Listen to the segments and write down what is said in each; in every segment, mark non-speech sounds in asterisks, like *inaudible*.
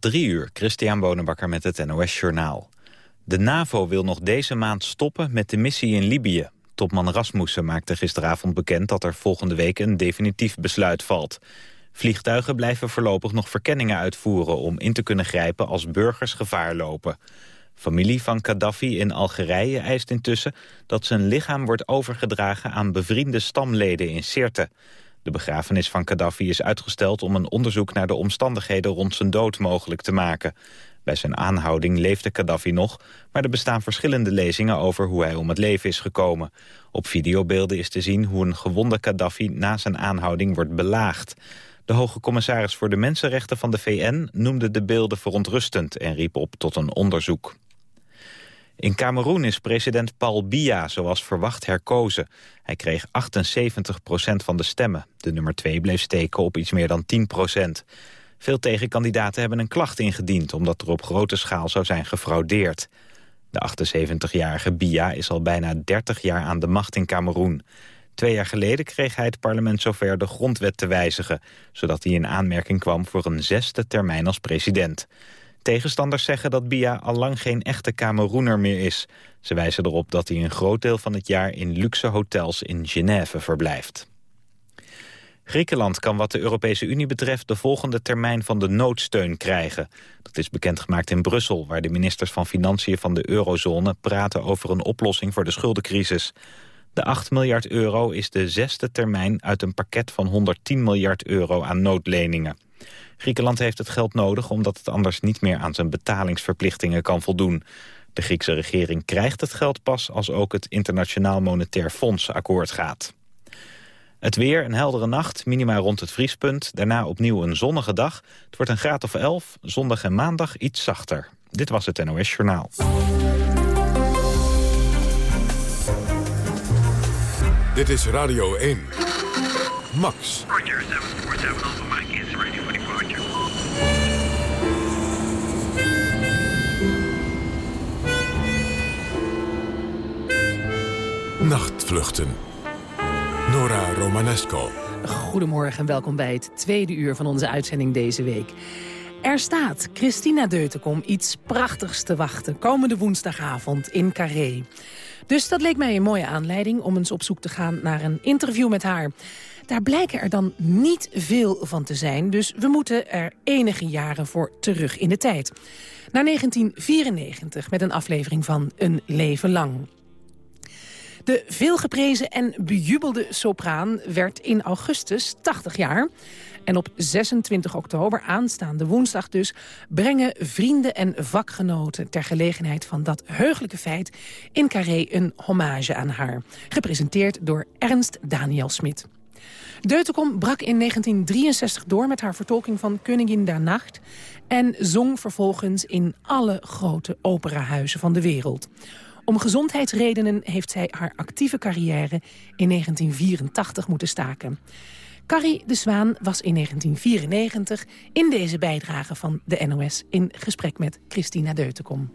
Drie uur, Christian Bonenbakker met het NOS Journaal. De NAVO wil nog deze maand stoppen met de missie in Libië. Topman Rasmussen maakte gisteravond bekend dat er volgende week een definitief besluit valt. Vliegtuigen blijven voorlopig nog verkenningen uitvoeren om in te kunnen grijpen als burgers gevaar lopen. Familie van Gaddafi in Algerije eist intussen dat zijn lichaam wordt overgedragen aan bevriende stamleden in Sirte. De begrafenis van Gaddafi is uitgesteld om een onderzoek naar de omstandigheden rond zijn dood mogelijk te maken. Bij zijn aanhouding leefde Gaddafi nog, maar er bestaan verschillende lezingen over hoe hij om het leven is gekomen. Op videobeelden is te zien hoe een gewonde Gaddafi na zijn aanhouding wordt belaagd. De hoge commissaris voor de Mensenrechten van de VN noemde de beelden verontrustend en riep op tot een onderzoek. In Cameroen is president Paul Biya zoals verwacht herkozen. Hij kreeg 78% van de stemmen. De nummer 2 bleef steken op iets meer dan 10% Veel tegenkandidaten hebben een klacht ingediend... omdat er op grote schaal zou zijn gefraudeerd. De 78-jarige Biya is al bijna 30 jaar aan de macht in Cameroen. Twee jaar geleden kreeg hij het parlement zover de grondwet te wijzigen... zodat hij in aanmerking kwam voor een zesde termijn als president. Tegenstanders zeggen dat Bia al lang geen echte Kameroener meer is. Ze wijzen erop dat hij een groot deel van het jaar in luxe hotels in Genève verblijft. Griekenland kan wat de Europese Unie betreft de volgende termijn van de noodsteun krijgen. Dat is bekendgemaakt in Brussel, waar de ministers van Financiën van de eurozone praten over een oplossing voor de schuldencrisis. De 8 miljard euro is de zesde termijn uit een pakket van 110 miljard euro aan noodleningen. Griekenland heeft het geld nodig omdat het anders niet meer aan zijn betalingsverplichtingen kan voldoen. De Griekse regering krijgt het geld pas als ook het Internationaal Monetair Fonds akkoord gaat. Het weer, een heldere nacht, minima rond het vriespunt. Daarna opnieuw een zonnige dag. Het wordt een graad of 11, zondag en maandag iets zachter. Dit was het NOS Journaal. Dit is Radio 1. Max. Nachtvluchten. Nora Romanesco. Goedemorgen en welkom bij het tweede uur van onze uitzending deze week. Er staat Christina Deutenkom iets prachtigs te wachten... komende woensdagavond in Carré. Dus dat leek mij een mooie aanleiding om eens op zoek te gaan naar een interview met haar. Daar blijken er dan niet veel van te zijn, dus we moeten er enige jaren voor terug in de tijd. Naar 1994 met een aflevering van Een Leven Lang. De veelgeprezen en bejubelde sopraan werd in augustus 80 jaar. En op 26 oktober, aanstaande woensdag dus... brengen vrienden en vakgenoten ter gelegenheid van dat heugelijke feit... in Carré een hommage aan haar. Gepresenteerd door Ernst Daniel Smit. Deutekom brak in 1963 door met haar vertolking van Koningin der Nacht... en zong vervolgens in alle grote operahuizen van de wereld. Om gezondheidsredenen heeft zij haar actieve carrière in 1984 moeten staken. Carrie de Zwaan was in 1994 in deze bijdrage van de NOS... in gesprek met Christina Deutenkom.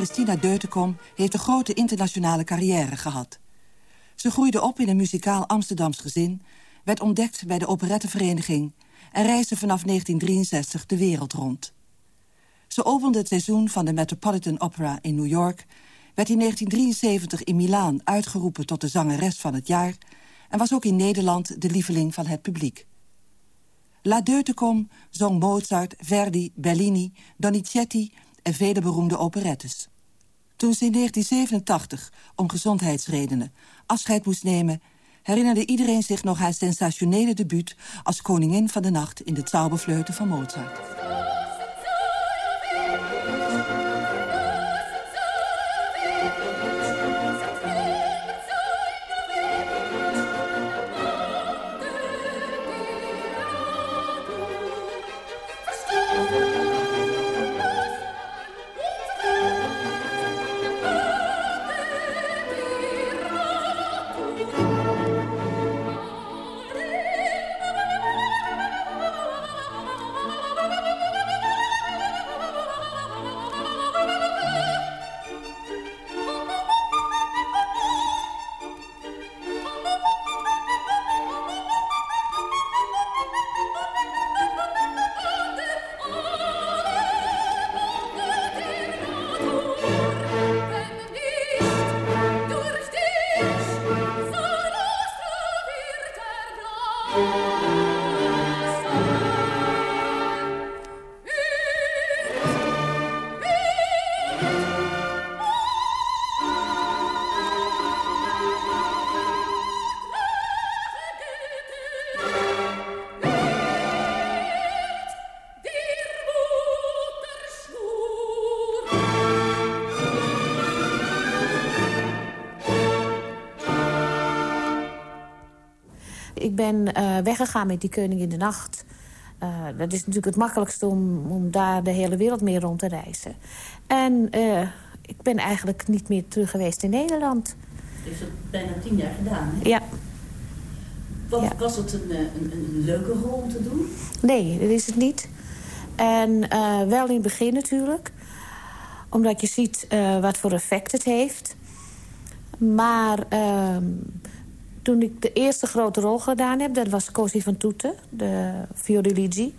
Christina Deutenkom heeft een grote internationale carrière gehad. Ze groeide op in een muzikaal Amsterdams gezin... werd ontdekt bij de operettevereniging... en reisde vanaf 1963 de wereld rond. Ze opende het seizoen van de Metropolitan Opera in New York... werd in 1973 in Milaan uitgeroepen tot de zangeres van het jaar... en was ook in Nederland de lieveling van het publiek. La Deutecom zong Mozart, Verdi, Bellini, Donizetti en vele beroemde operettes. Toen ze in 1987, om gezondheidsredenen, afscheid moest nemen... herinnerde iedereen zich nog haar sensationele debuut... als koningin van de nacht in de Zauberfleuten van Mozart. Ben uh, weggegaan met die Koning in de Nacht. Uh, dat is natuurlijk het makkelijkste om, om daar de hele wereld mee rond te reizen. En uh, ik ben eigenlijk niet meer terug geweest in Nederland. Dus dat bijna tien jaar gedaan, hè? Ja. Ja. Was het een, een, een, leuke rol om te doen? Nee, dat is het niet. En wel in het begin natuurlijk. Omdat je ziet wat voor effect het heeft. Maar ehm, toen ik de eerste grote rol gedaan heb... dat was Cosi van Toeten, de Fiordiligi.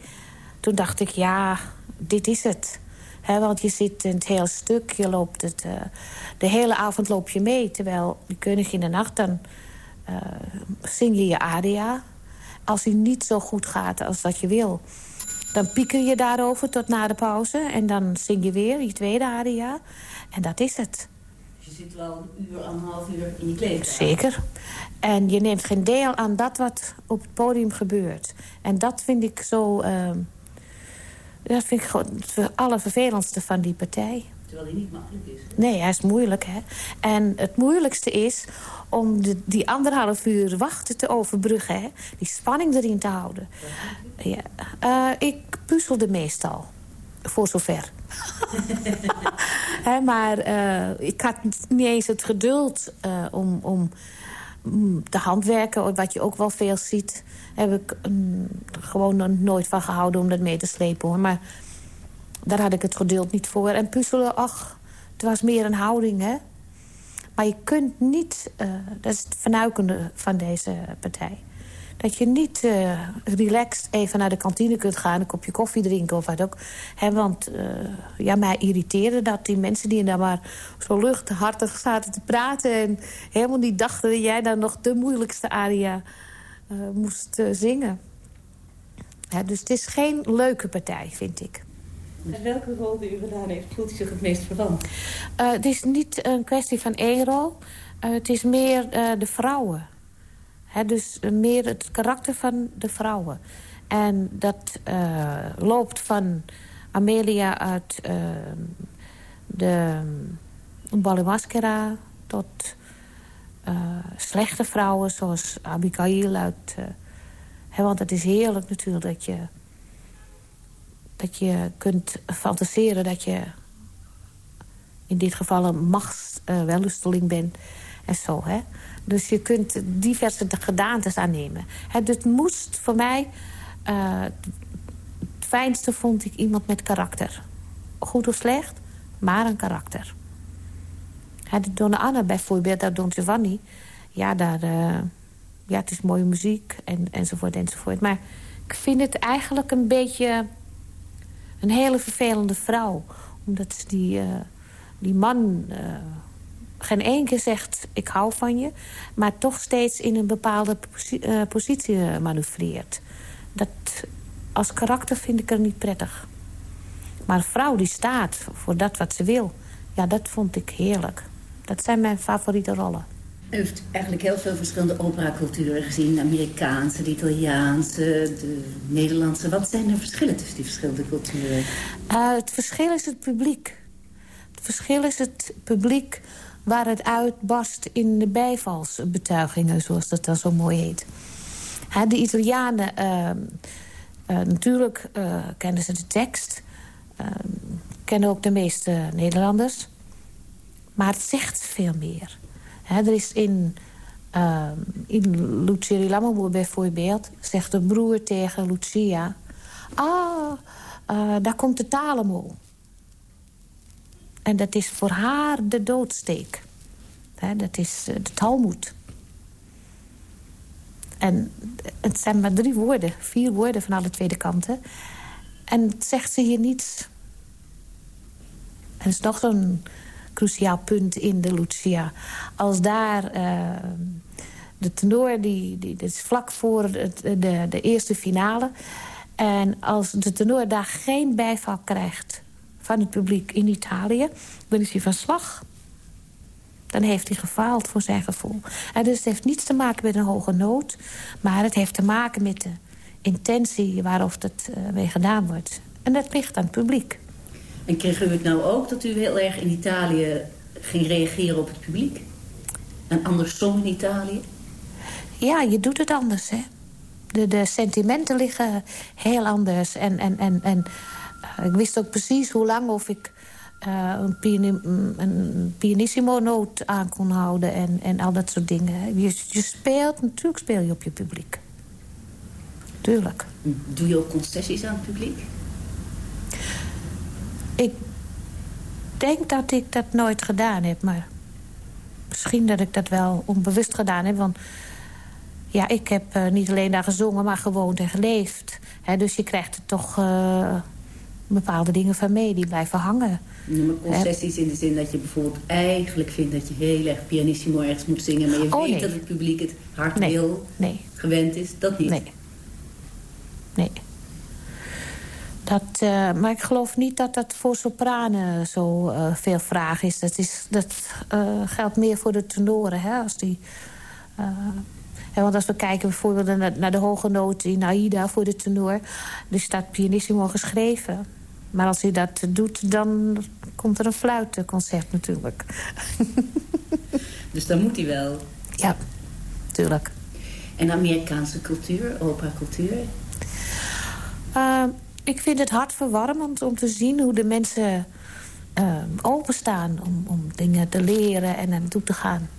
Toen dacht ik, ja, dit is het. want je zit in het hele stuk, je loopt het... Uh, de hele avond loop je mee. Terwijl die König in de Nacht, dan uh, zing je je aria. Als die niet zo goed gaat als dat je wil... dan pieker je daarover tot na de pauze. En dan zing je weer je tweede aria. En dat is het je zit wel een uur, anderhalf uur in je kleedkamer. Zeker. En je neemt geen deel aan dat wat op het podium gebeurt. En dat vind ik zo... Uh, dat vind ik gewoon het allervervelendste van die partij. Terwijl die niet makkelijk is. Nee, hij is moeilijk, hè. En het moeilijkste is om de, die anderhalf uur wachten te overbruggen, hè. Die spanning erin te houden. Ja. Uh, ik puzzelde meestal voor zover. *laughs* maar uh, ik had niet eens het geduld uh, om, om te handwerken, wat je ook wel veel ziet. Heb ik um, gewoon nooit van gehouden om dat mee te slepen. Hoor. Maar daar had ik het geduld niet voor. En puzzelen, ach, het was meer een houding, hè. Maar je kunt niet, uh, dat is het vernuikende van deze partij dat je niet uh, relaxed even naar de kantine kunt gaan... een kopje koffie drinken of wat ook. He, want uh, ja, mij irriteerde dat die mensen die daar maar zo luchthartig zaten te praten... en helemaal niet dachten dat jij dan nog de moeilijkste aria uh, moest zingen. dus het is geen leuke partij, vind ik. En welke rol die u gedaan heeft, voelt u zich het meest verwant? het is niet een kwestie van één rol. het is meer de vrouwen dus meer het karakter van de vrouwen. En dat uh, loopt van Amelia uit uh, de Balimaskera... tot uh, slechte vrouwen zoals Abigail uit... He, want het is heerlijk natuurlijk dat je, dat je kunt fantaseren... dat je in dit geval een machtswellusteling bent en zo, hè. Dus je kunt diverse gedaantes aannemen. Het, het moest voor mij... Uh, het fijnste vond ik iemand met karakter. Goed of slecht, maar een karakter. de Donna Anna bijvoorbeeld, dat Don Giovanni... ja, daar, uh, ja, het is mooie muziek en, enzovoort enzovoort. Maar ik vind het eigenlijk een beetje een hele vervelende vrouw. Omdat die, uh, die man geen één keer zegt ik hou van je... maar toch steeds in een bepaalde positie, uh, positie manoeuvreert. Dat, als karakter vind ik er niet prettig. Maar een vrouw die staat voor dat wat ze wil... ja, dat vond ik heerlijk. Dat zijn mijn favoriete rollen. U heeft eigenlijk heel veel verschillende operaculturen gezien. De Amerikaanse, de Italiaanse, de Nederlandse. Wat zijn de verschillen tussen die verschillende culturen? Uh, het verschil is het publiek. Het verschil is het publiek waar het uitbarst in de bijvalsbetuigingen... zoals dat dan zo mooi heet. De Italianen, uh, natuurlijk kennen ze de tekst... kennen ook de meeste Nederlanders. Maar het zegt veel meer er is in, uh, in Lucia bijvoorbeeld... zegt de broer tegen Lucia... Ah, uh, daar komt de Talemo. En dat is voor haar de doodsteek. dat is uh, de Talmud. En het zijn maar drie woorden, vier woorden van alle tweede kanten. En het zegt ze hier niets. En het is nog zo'n cruciaal punt in de Lucia. Als daar uh, de tenor, die, die, dat is vlak voor het, de, de eerste finale... en als de tenor daar geen bijval krijgt van het publiek in Italië... dan is hij van slag. Dan heeft hij gefaald voor zijn gevoel. En dus het heeft niets te maken met een hoge noot... maar het heeft te maken met de intentie waarop het uh, mee gedaan wordt. En dat ligt aan het publiek. En kreeg u het nou ook dat u heel erg in Italië ging reageren op het publiek? Een ander song in Italië? Ja, je doet het anders, hè. De, de sentimenten liggen heel anders. En, en, en, en ik wist ook precies hoe lang of ik uh, een, piani een pianissimo-noot aan kon houden... En, en al dat soort dingen. Je, je speelt, natuurlijk speel je op je publiek. Tuurlijk. Doe je ook concessies aan het publiek? Ik denk dat ik dat nooit gedaan heb, maar misschien dat ik dat wel onbewust gedaan heb. Want ja, ik heb uh, niet alleen daar gezongen, maar gewoond en geleefd. He, dus je krijgt er toch uh, bepaalde dingen van mee die blijven hangen. Ja, maar concessies in de zin dat je bijvoorbeeld eigenlijk vindt... dat je heel erg pianissimo ergens moet zingen... maar je oh, weet nee. dat het publiek het hard nee. wil, nee. gewend is. Dat niet? Nee. Nee. Dat, uh, maar ik geloof niet dat dat voor sopranen zo uh, veel vraag is. Dat, is, dat uh, geldt meer voor de tenoren. Hè, als die, hè, want als we kijken bijvoorbeeld naar, naar de hoge noot in Aida voor de tenor... er staat pianissimo geschreven. Maar als hij dat doet, dan komt er een fluitenconcert natuurlijk. *laughs* dus dan moet hij wel? Ja, tuurlijk. En Amerikaanse cultuur, opera-cultuur? ik vind het hartverwarmend om te zien hoe de mensen uh, openstaan... Om, om dingen te leren en naartoe te gaan.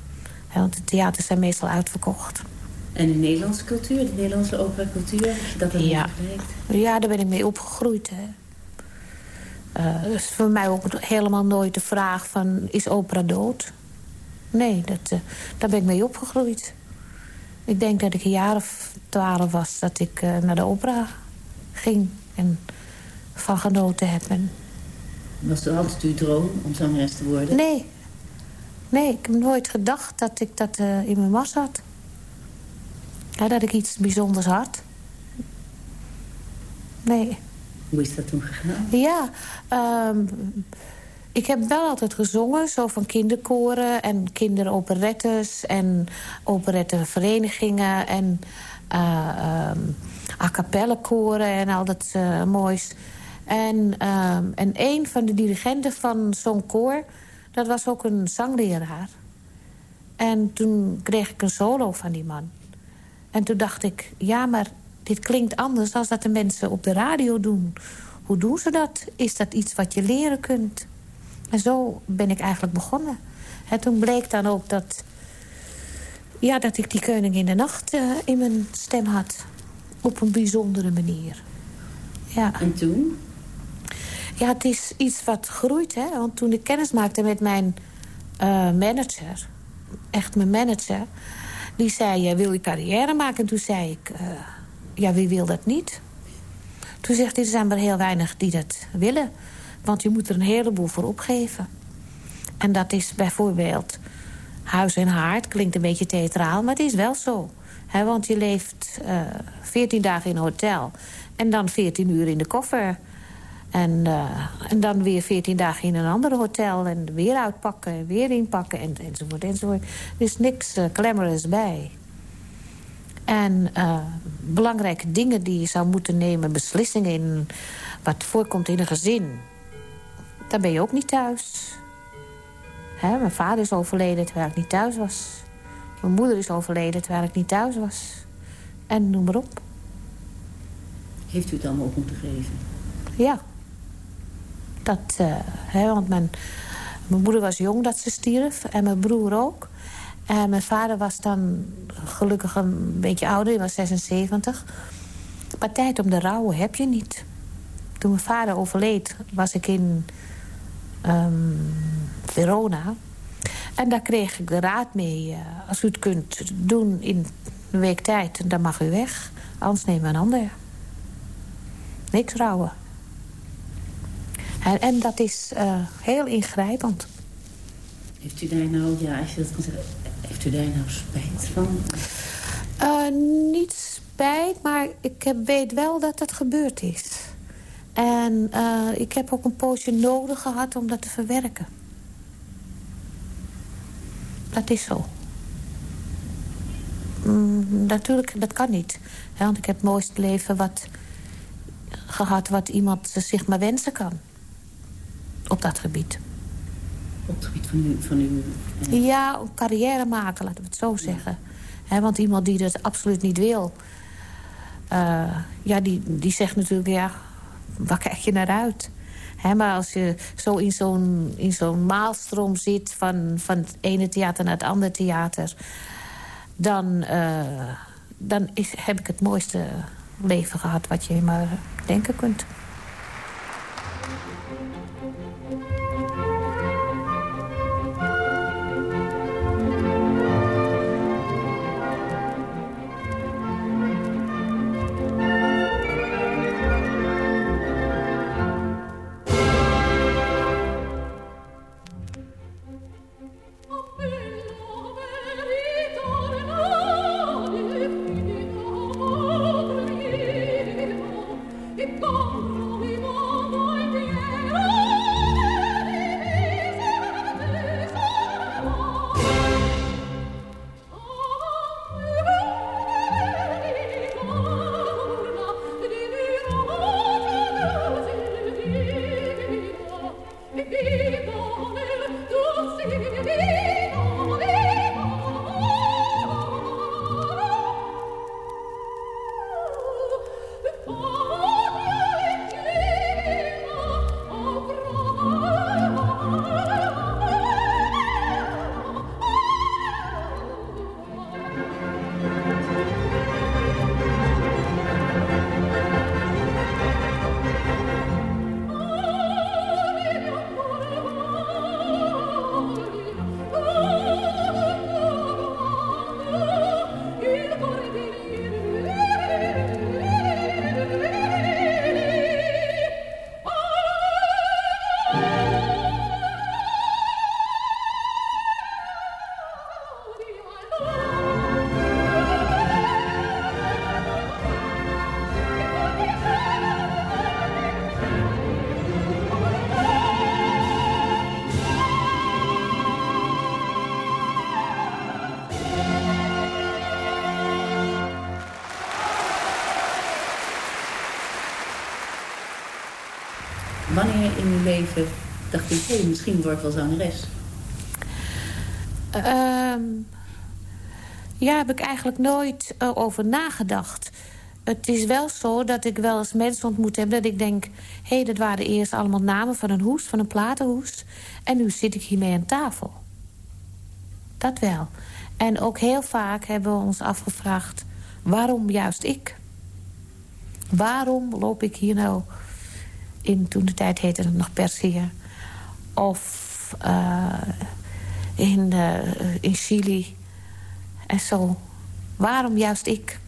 Ja, want de theaters zijn meestal uitverkocht. En de Nederlandse cultuur, de Nederlandse opera-cultuur, dat dat ja. ja, daar ben ik mee opgegroeid. Hè. Uh, dus voor mij ook helemaal nooit de vraag van, is opera dood? Nee, dat, uh, daar ben ik mee opgegroeid. Ik denk dat ik een jaar of twaalf was dat ik uh, naar de opera ging en van genoten hebben. Was er altijd uw droom om zangeres te worden? Nee. Nee, ik heb nooit gedacht dat ik dat in mijn was had. Ja, dat ik iets bijzonders had. Nee. Hoe is dat toen gegaan? Ja, um, ik heb wel altijd gezongen, zo van kinderkoren en kinderoperettes en operetteverenigingen en uh, a cappella koren en al dat uh, moois. En, uh, en een van de dirigenten van zo'n koor, dat was ook een zangleraar. En toen kreeg ik een solo van die man. En toen dacht ik, ja, maar dit klinkt anders dan dat de mensen op de radio doen. Hoe doen ze dat? Is dat iets wat je leren kunt? En zo ben ik eigenlijk begonnen. En toen bleek dan ook dat, ja, dat ik die Koning in de Nacht uh, in mijn stem had. Op een bijzondere manier. Ja. En toen? Ja, het is iets wat groeit. Hè? Want toen ik kennis maakte met mijn uh, manager... echt mijn manager... Die zei, wil je carrière maken? En toen zei ik, ja, wie wil dat niet? Toen zegt hij, er zijn maar heel weinig die dat willen. Want je moet er een heleboel voor opgeven. En dat is bijvoorbeeld huis en haard. Klinkt een beetje theatraal, maar het is wel zo. want je leeft uh, eh, 14 dagen in een hotel en dan 14 uur in de koffer. En, uh, en dan weer 14 dagen in een ander hotel en weer uitpakken en weer inpakken en, enzovoort enzovoort. Er is niks uh, glamorous bij. En belangrijke dingen die je zou moeten nemen, beslissingen in wat voorkomt in een gezin. Dan ben je ook niet thuis mijn vader is overleden terwijl ik niet thuis was. Mijn moeder is overleden terwijl ik niet thuis was. En noem maar op. Heeft u het allemaal op moeten geven? Ja. Dat, uh, want mijn, mijn moeder was jong dat ze stierf. En mijn broer ook. En mijn vader was dan gelukkig een beetje ouder. Hij was 76. Maar tijd om de rouwen heb je niet. Toen mijn vader overleed was ik in um, Verona. En daar kreeg ik de raad mee. Uh, als u het kunt doen in een week tijd, dan mag u weg. Anders neem een ander. Niks rouwen. En, dat is uh, heel ingrijpend. Heeft u daar nou, ja, als je dat kan zeggen, heeft u daar nou spijt van? Uh, niet spijt, maar ik weet wel dat het gebeurd is. En uh, ik heb ook een poosje nodig gehad om dat te verwerken. Dat is zo. Mm, natuurlijk, dat kan niet. want ik heb het mooiste leven wat, gehad wat iemand zich maar wensen kan. Op dat gebied. Op het gebied van u? Van uw, eh... Ja, een carrière maken, laten we het zo zeggen. want iemand die dat absoluut niet wil... Uh, ja, die, die zegt natuurlijk, ja, waar kijk je naar uit? maar als je zo in zo'n zo'n maalstroom zit... Van, van het ene theater naar het andere theater... dan, uh, dan is, heb ik het mooiste leven gehad wat je maar denken kunt. In uw leven dacht u, hé, hey, misschien word ik wel zangeres? Um, ja, heb ik eigenlijk nooit uh, over nagedacht. Het is wel zo dat ik wel eens mensen ontmoet heb... dat ik denk, hé, hey, dat waren eerst allemaal namen van een hoes, van een platenhoes. En nu zit ik hiermee aan tafel. Dat wel. En ook heel vaak hebben we ons afgevraagd... waarom juist ik? Waarom loop ik hier nou in toen de tijd heette het nog Persia. Of uh, in, uh, in Chili. En zo, waarom juist ik?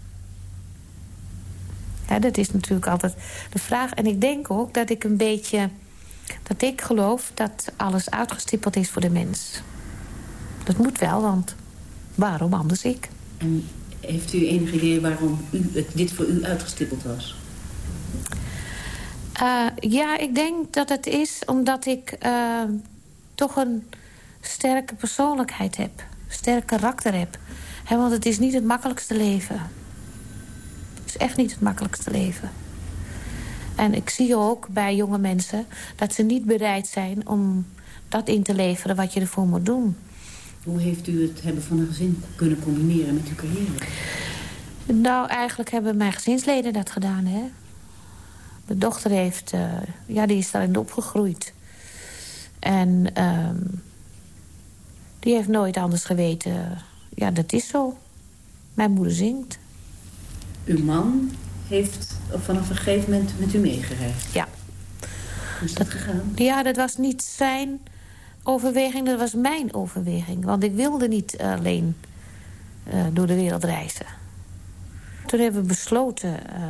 Ja, dat is natuurlijk altijd de vraag. En ik denk ook dat ik een beetje... dat ik geloof dat alles uitgestippeld is voor de mens. Dat moet wel, want waarom anders ik? En heeft u enig idee waarom dit voor u uitgestippeld was? Uh, ja, ik denk dat het is omdat ik uh, toch een sterke persoonlijkheid heb. Sterk karakter heb. He, want het is niet het makkelijkste leven. Het is echt niet het makkelijkste leven. En ik zie ook bij jonge mensen dat ze niet bereid zijn om dat in te leveren wat je ervoor moet doen. Hoe heeft u het hebben van een gezin kunnen combineren met uw carrière? Nou, eigenlijk hebben mijn gezinsleden dat gedaan, hè. Mijn dochter heeft, uh, ja, die is daarin opgegroeid. En uh, die heeft nooit anders geweten. Ja, dat is zo. Mijn moeder zingt. Uw man heeft vanaf een gegeven moment met u meegereisd? Ja. Hoe is dat, dat gegaan? Ja, dat was niet zijn overweging, dat was mijn overweging. Want ik wilde niet alleen uh, door de wereld reizen. Toen hebben we besloten uh,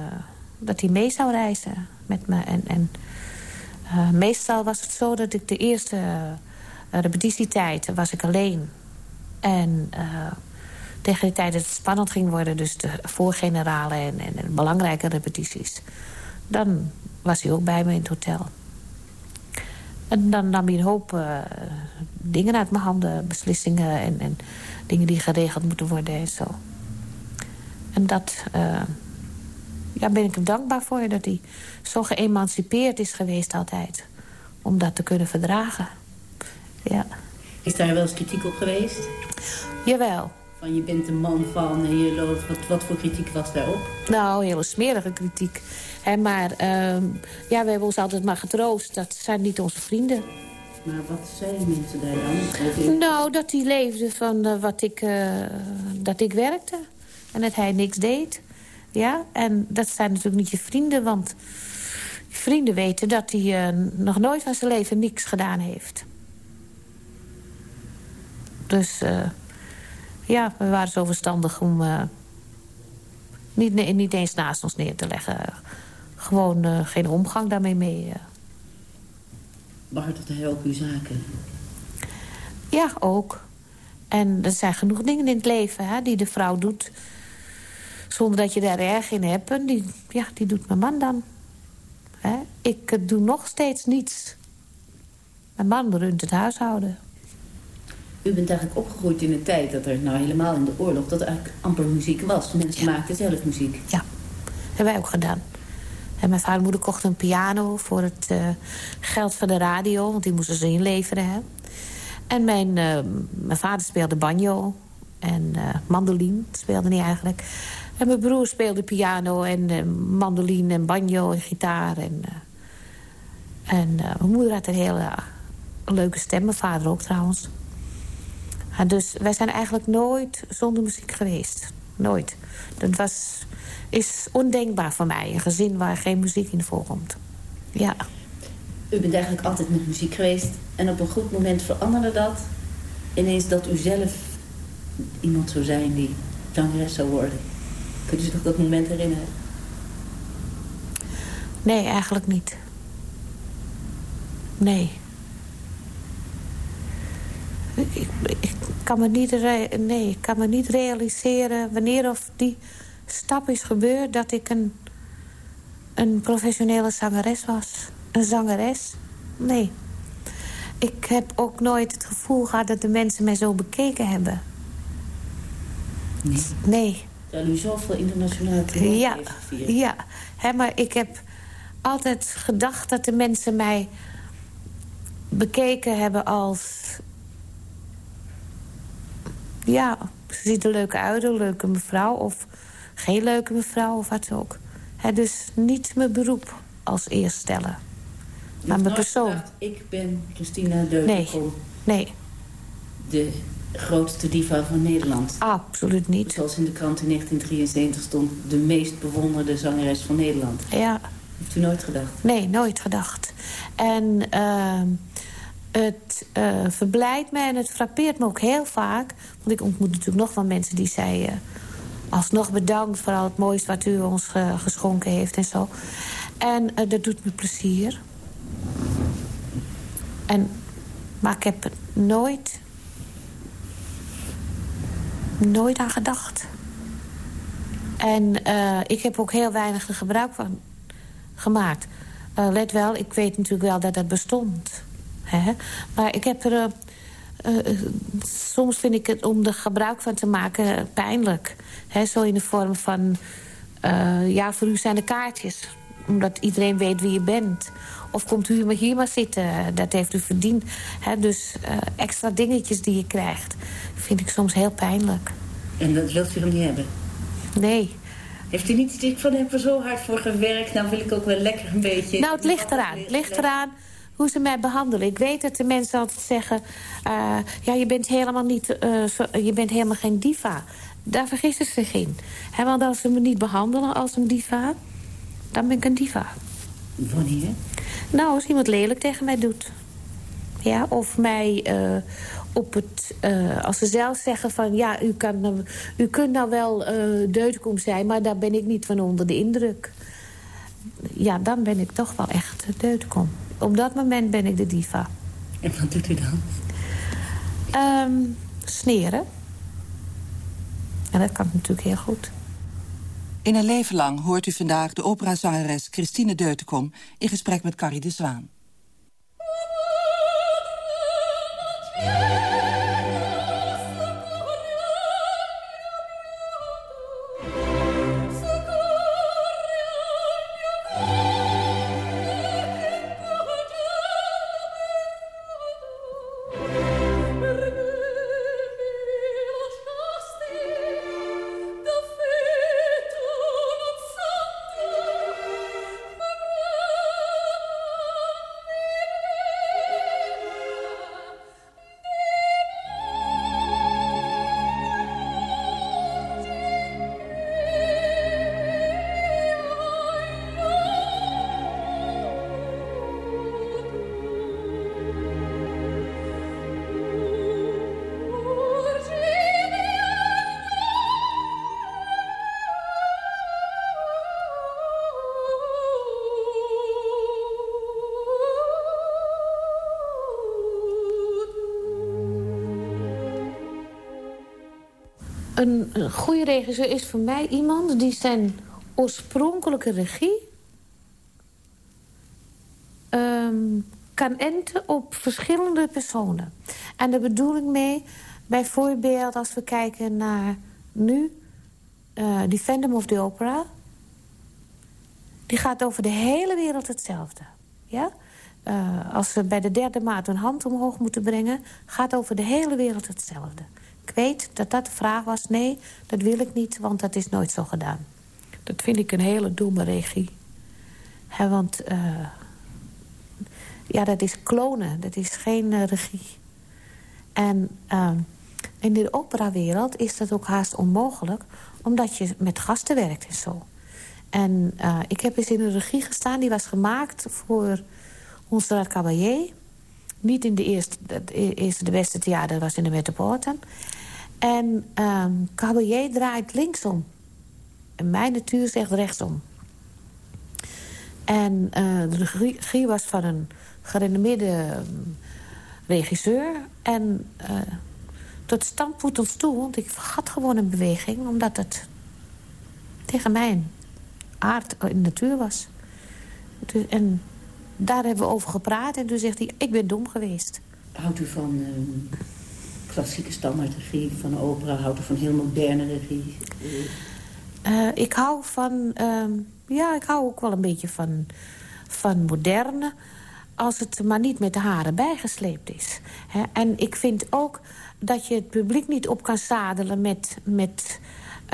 dat hij mee zou reizen met me. En, en uh, meestal was het zo dat ik de eerste repetitietijd was ik alleen. En tegen de tijd dat het spannend ging worden... dus de voorgenerale en, en, belangrijke repetities... dan was hij ook bij me in het hotel. En dan nam hij een hoop dingen uit mijn handen. Beslissingen en, en, dingen die geregeld moeten worden en zo. En dat ja, ben ik hem dankbaar voor. Dat hij zo geëmancipeerd is geweest altijd. Om dat te kunnen verdragen. Ja. Is daar wel eens kritiek op geweest? Jawel. Van je bent een man van en je loopt. Wat, wat voor kritiek was daarop? Nou, hele smerige kritiek. He, maar uh, ja, we hebben ons altijd maar getroost. Dat zijn niet onze vrienden. Maar wat zeiden mensen daar dan? Nou, dat hij leefde van uh, wat ik, uh, dat ik werkte. En dat hij niks deed. Ja, en dat zijn natuurlijk niet je vrienden, want... je vrienden weten dat hij uh, nog nooit van zijn leven niks gedaan heeft. Dus ja, we waren zo verstandig om niet, niet eens naast ons neer te leggen gewoon geen omgang daarmee mee. Behartigt hij ook uw zaken? Ja, ook. En er zijn genoeg dingen in het leven hè, die de vrouw doet... zonder dat je daar erg in hebt. En die, ja, die doet mijn man dan. Hè? Ik uh, doe nog steeds niets. Mijn man runt het huishouden. U bent eigenlijk opgegroeid in een tijd dat er nou helemaal in de oorlog... dat er eigenlijk amper muziek was. Mensen ja. maakten zelf muziek. Ja, hebben wij ook gedaan. En mijn vader en moeder kochten een piano voor het uh, geld van de radio. Want die moesten ze inleveren. Hè. En mijn, uh, mijn vader speelde banjo. En uh, mandoline speelde hij eigenlijk. Mijn broer speelde piano en mandoline en banjo en gitaar. En, en mijn moeder had een hele leuke stem. Mijn vader ook trouwens. En dus wij zijn eigenlijk nooit zonder muziek geweest. Nooit. Dat was is ondenkbaar voor mij. Een gezin waar geen muziek in voorkomt. Ja. U bent eigenlijk altijd met muziek geweest. En op een goed moment veranderde dat. Ineens dat u zelf iemand zou zijn die zangeres zou worden. Kunt u zich dat moment herinneren? Nee, eigenlijk niet. Nee. Ik, ik, kan me niet nee, ik kan me niet realiseren wanneer of die stap is gebeurd dat ik een, een professionele zangeres was. Een zangeres? Nee. Ik heb ook nooit het gevoel gehad dat de mensen mij zo bekeken hebben. Nee? Nee. Terwijl u zoveel internationale ja, Ja, He, maar ik heb altijd gedacht dat de mensen mij bekeken hebben als... Ja, ze ziet er leuke uit, een leuke mevrouw. Of geen leuke mevrouw of wat ook. He, dus niet mijn beroep als eerst stellen. maar mijn persoon. Gedacht, ik ben Christina Deutenkom. Nee, nee. De grootste diva van Nederland. Absoluut niet. Zoals in de krant in 1973 stond... de meest bewonderde zangeres van Nederland. Ja. Heeft u nooit gedacht? Nee, nooit gedacht. En uh, het uh, verblijdt me en het frappeert me ook heel vaak. Want ik ontmoet natuurlijk nog wel mensen die zeiden... alsnog bedankt voor al het mooiste wat u ons geschonken heeft en zo. En uh, dat doet me plezier. En, maar ik heb nooit... nooit aan gedacht. En uh, ik heb ook heel weinig er gebruik van gemaakt. Uh, let wel, ik weet natuurlijk wel dat dat bestond. Hè? Maar ik heb er... Uh, soms vind ik het om er gebruik van te maken pijnlijk. Hè? Zo in de vorm van... ja, voor u zijn de kaartjes. Omdat iedereen weet wie je bent. Of komt u maar hier maar zitten, dat heeft u verdiend. Hè? Dus extra dingetjes die je krijgt, vind ik soms heel pijnlijk. En dat wilt u hem niet hebben? Nee. Heeft u niet ik van heb er zo hard voor gewerkt? Nou wil ik ook wel lekker een beetje... Nou, het ligt eraan. Het ligt eraan hoe ze mij behandelen. Ik weet dat de mensen altijd zeggen... Uh, ja, je bent helemaal niet... Uh, zo, je bent helemaal geen diva. Daar vergissen ze zich in. He, want als ze me niet behandelen als een diva... dan ben ik een diva. Wanneer? Nou, als iemand lelijk tegen mij doet. Ja, of mij uh, op het... Uh, als ze zelf zeggen van... ja, u, kan, u kunt nou wel uh, deutkom zijn... maar daar ben ik niet van onder de indruk. Ja, dan ben ik toch wel echt deutkom. Op dat moment ben ik de diva. En wat doet u dan? Um, sneren. En dat kan natuurlijk heel goed. In een leven lang hoort u vandaag de operazangeres Christine Deutenkom... in gesprek met Carrie de Zwaan. Een, goede regisseur is voor mij iemand die zijn oorspronkelijke regie... Um, kan enten op verschillende personen. En daar bedoel ik mee, bijvoorbeeld als we kijken naar nu... Uh, die Phantom of the Opera... die gaat over de hele wereld hetzelfde. Ja? Uh, als we bij de derde maat een hand omhoog moeten brengen... gaat over de hele wereld hetzelfde. Ik weet dat dat de vraag was. Nee, dat wil ik niet, want dat is nooit zo gedaan. Dat vind ik een hele domme regie. Want uh, ja, dat is klonen, dat is geen uh, regie. En uh, in de operawereld is dat ook haast onmogelijk... omdat je met gasten werkt en zo. En ik heb eens in een regie gestaan, die was gemaakt voor Montserrat Caballé... Niet in de eerste, de eerste de beste theater, dat was in de Metropolitan. En um, Caballé draait linksom. En mijn natuur zegt rechtsom. En uh, de regie was van een gerenommeerde ehm, regisseur. En uh, tot standpoet ons toe, want ik vergat gewoon een beweging... omdat het tegen mijn aard in de natuur was. Dus, en daar hebben we over gepraat. En toen zegt hij, ik ben dom geweest. Houdt u van uh, klassieke standaardregie, van opera? Houdt van heel moderne regie? Uh, ik hou van... Uh, ja, ik hou ook wel een beetje van, van moderne... als het maar niet met de haren bijgesleept is. He, en ik vind ook dat je het publiek niet op kan zadelen... met, met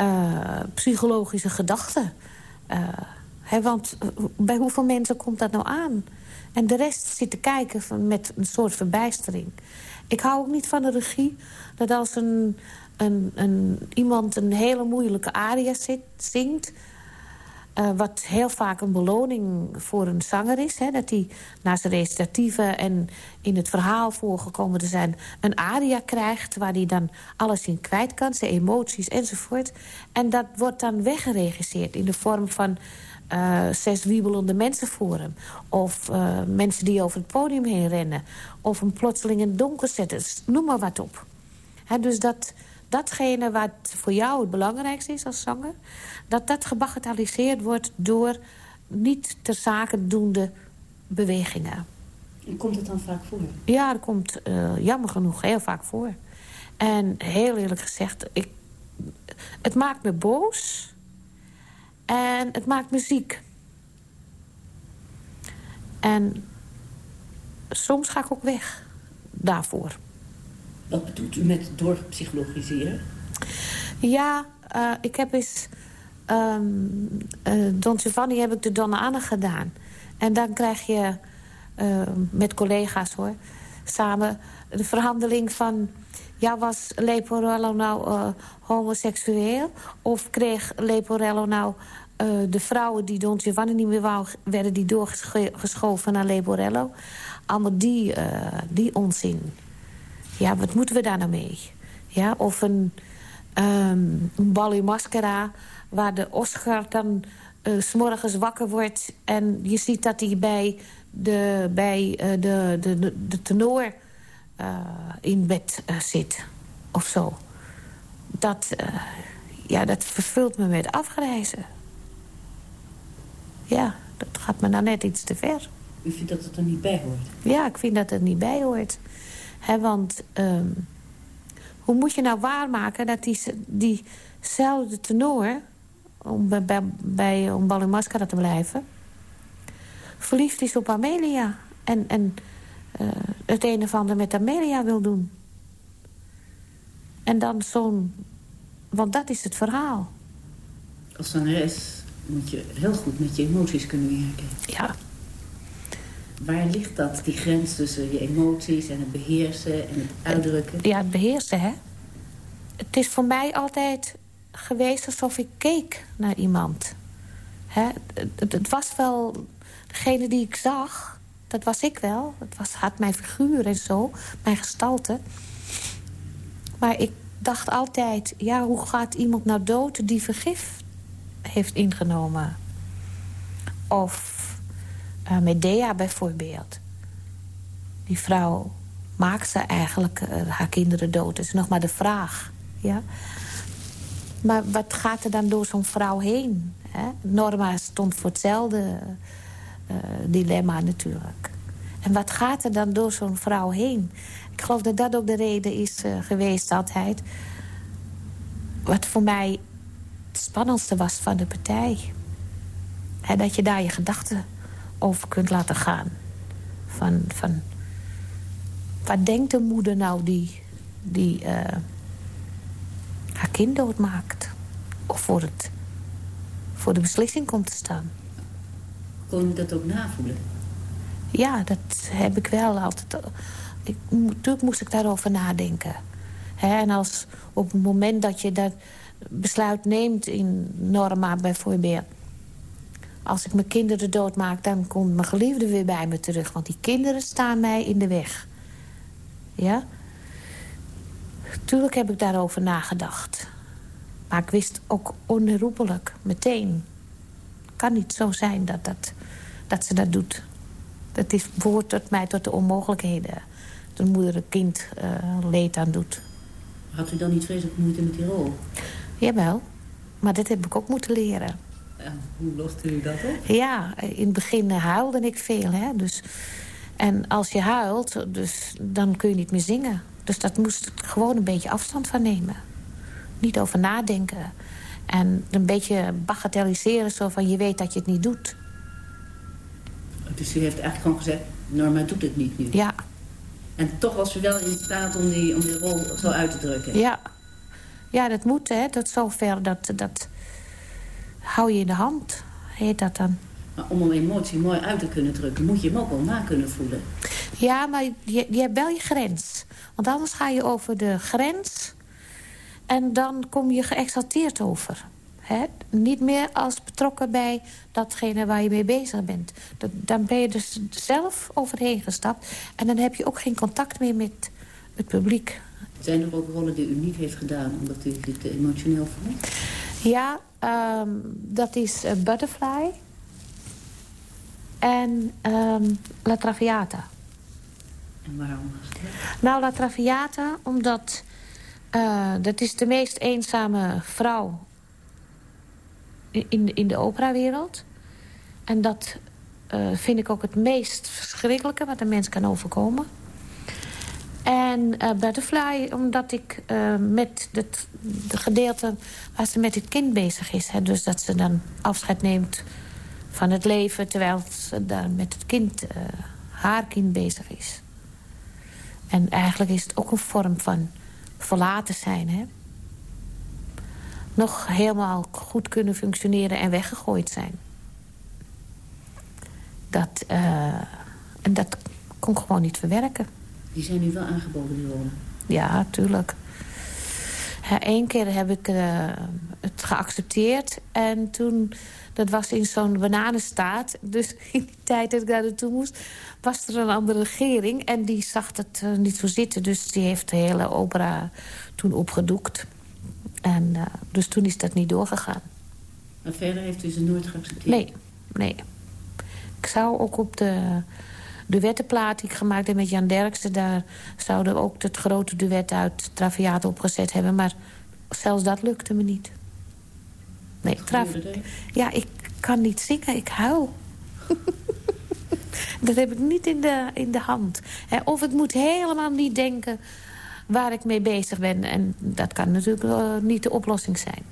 uh, psychologische gedachten... He, want eh, bij hoeveel mensen komt dat nou aan? En de rest zit te kijken van, met een soort verbijstering. Ik hou ook niet van de regie. Dat als een, een, een, iemand een hele moeilijke aria zit, zingt... Uh, wat heel vaak een beloning voor een zanger is. Hè, dat hij na zijn recitatieve en in het verhaal voorgekomen te zijn... een aria krijgt waar hij dan alles in kwijt kan. Zijn emoties enzovoort. En dat wordt dan weggeregisseerd in de vorm van... Uh, zes wiebelende mensen voor hem. Of uh, mensen die over het podium heen rennen. Of een plotseling in het donker zetten. Noem maar wat op. Dus dat, datgene wat voor jou het belangrijkste is als zanger... dat dat gebagatelliseerd wordt door niet ter zake doende bewegingen. En komt het dan vaak voor? Ja, dat komt uh, jammer genoeg heel vaak voor. En heel eerlijk gezegd, ik, het maakt me boos... en het maakt me ziek. En soms ga ik ook weg daarvoor. Wat bedoelt u met doorpsychologiseren? Ja, uh, ik heb eens... Um, Don Giovanni heb ik de Donna Anne gedaan. En dan krijg je uh, met collega's hoor... samen de verhandeling van... ja, was Leporello nou homoseksueel? Of kreeg Leporello nou de vrouwen die Don Giovanni niet meer wou... werden die doorgeschoven naar Leporello? Allemaal die, die onzin. Ja, wat moeten we daar nou mee? Ja, of een, um, een Mascara, waar de Oscar dan uh, s morgens wakker wordt... en je ziet dat hij bij de, bij, uh, de, de, de, de tenor uh, in bed zit. Of zo. Dat, ja, dat vervult me met afgrijzen. Ja, dat gaat me nou net iets te ver. U vindt dat het er niet bij hoort? Ja, ik vind dat het er niet bij hoort. Want um, hoe moet je nou waarmaken dat die, diezelfde tenor... om bij, bij, bij om te blijven... verliefd is op Amelia. En, en uh, het een of ander met Amelia wil doen. En dan zo'n... Want dat is het verhaal. Als zangeres moet je heel goed met je emoties kunnen werken. Ja. Waar ligt dat, die grens tussen je emoties en het beheersen en het uitdrukken? Ja, het beheersen, hè. Het is voor mij altijd geweest alsof ik keek naar iemand. Hè? Het, was wel degene die ik zag, dat was ik wel. Het was, had mijn figuur en zo, mijn gestalte. Maar ik dacht altijd, ja, hoe gaat iemand nou dood die vergif heeft ingenomen? Of uh, Medea bijvoorbeeld. Die vrouw maakt ze eigenlijk uh, haar kinderen dood. Dat is nog maar de vraag. Ja? Maar wat gaat er dan door zo'n vrouw heen? Hè? Norma stond voor hetzelfde uh, dilemma natuurlijk. En wat gaat er dan door zo'n vrouw heen? Ik geloof dat dat ook de reden is geweest altijd. Wat voor mij het spannendste was van de partij. Hè, dat je daar je gedachten over kunt laten gaan. Van, van wat denkt de moeder nou die, die uh, haar kind doodmaakt? Of voor, het, voor de beslissing komt te staan. Kon je dat ook navoelen? Ja, dat heb ik wel altijd. Ik, natuurlijk moest ik daarover nadenken. en als op het moment dat je dat besluit neemt in Norma bijvoorbeeld als ik mijn kinderen doodmaak, dan komt mijn geliefde weer bij me terug. Want die kinderen staan mij in de weg. Ja? Tuurlijk heb ik daarover nagedacht. Maar ik wist ook onherroepelijk, meteen. Het kan niet zo zijn dat, dat, dat ze dat doet. Dat is, behoort tot mij tot de onmogelijkheden. Dat een moeder een kind uh, leed aan doet. Had u dan niet vreselijk moeite met die rol? Jawel, maar dit heb ik ook moeten leren hoe lost u dat op? Ja, in het begin huilde ik veel. Hè? Dus, en als je huilt, dus, dan kun je niet meer zingen. Dus dat moest ik gewoon een beetje afstand van nemen. Niet over nadenken. En een beetje bagatelliseren, zo van je weet dat je het niet doet. Dus u heeft eigenlijk gewoon gezegd, Norma doet het niet nu? Ja. En toch was u wel in staat om die, om die rol zo uit te drukken? Ja. Ja, dat moet, hè. Tot zover dat... dat hou je in de hand, heet dat dan. Maar om een emotie mooi uit te kunnen drukken... moet je hem ook wel na kunnen voelen. Ja, maar je, je hebt wel je grens. Want anders ga je over de grens... en dan kom je geëxalteerd over. Hè? Niet meer als betrokken bij datgene waar je mee bezig bent. Dat, dan ben je dus zelf overheen gestapt. En dan heb je ook geen contact meer met het publiek. Zijn er ook rollen die u niet heeft gedaan omdat u het emotioneel vond? Ja, ehm, dat is uh, Butterfly en um, La Traviata. En waarom was dat? Nou, La Traviata, omdat... Uh, dat is de meest eenzame vrouw in, in de operawereld. En dat uh, vind ik ook het meest verschrikkelijke wat een mens kan overkomen. En uh, Butterfly, omdat ik uh, met het de gedeelte waar ze met het kind bezig is... Hè, dus dat ze dan afscheid neemt van het leven... terwijl ze daar met het kind, haar kind bezig is. En eigenlijk is het ook een vorm van verlaten zijn, hè nog helemaal goed kunnen functioneren en weggegooid zijn. Dat, en dat kon ik gewoon niet verwerken. Die zijn nu wel aangeboden, die rollen? Ja, tuurlijk. Eén keer heb ik uh, het geaccepteerd. En toen, dat was in zo'n bananenstaat. Dus *laughs* in die tijd dat ik daar naartoe moest... was er een andere regering. En die zag het uh, niet zo zitten. Dus die heeft de hele opera toen opgedoekt. En, uh, dus toen is dat niet doorgegaan. Maar verder heeft u ze nooit geaccepteerd? Nee, nee. Ik zou ook op de, de wettenplaat die ik gemaakt heb met Jan Derksen... daar zouden we ook het grote duet uit Traviata opgezet hebben. Maar zelfs dat lukte me niet. Nee, traf... Ja, ik kan niet zingen, ik huil. *laughs* dat heb ik niet in de, in de hand. Of ik moet helemaal niet denken waar ik mee bezig ben. En dat kan natuurlijk uh, niet de oplossing zijn.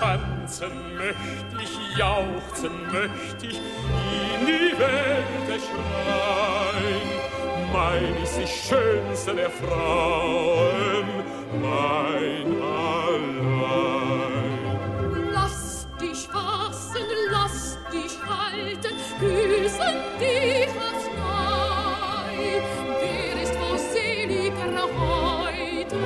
Tanzen möchte ich, jauchzen möchte ich, in die Welt schreien. Mein ist die schönste der Frauen, mein küssen dich aufs Neu. Wer ist wohl seliger heute,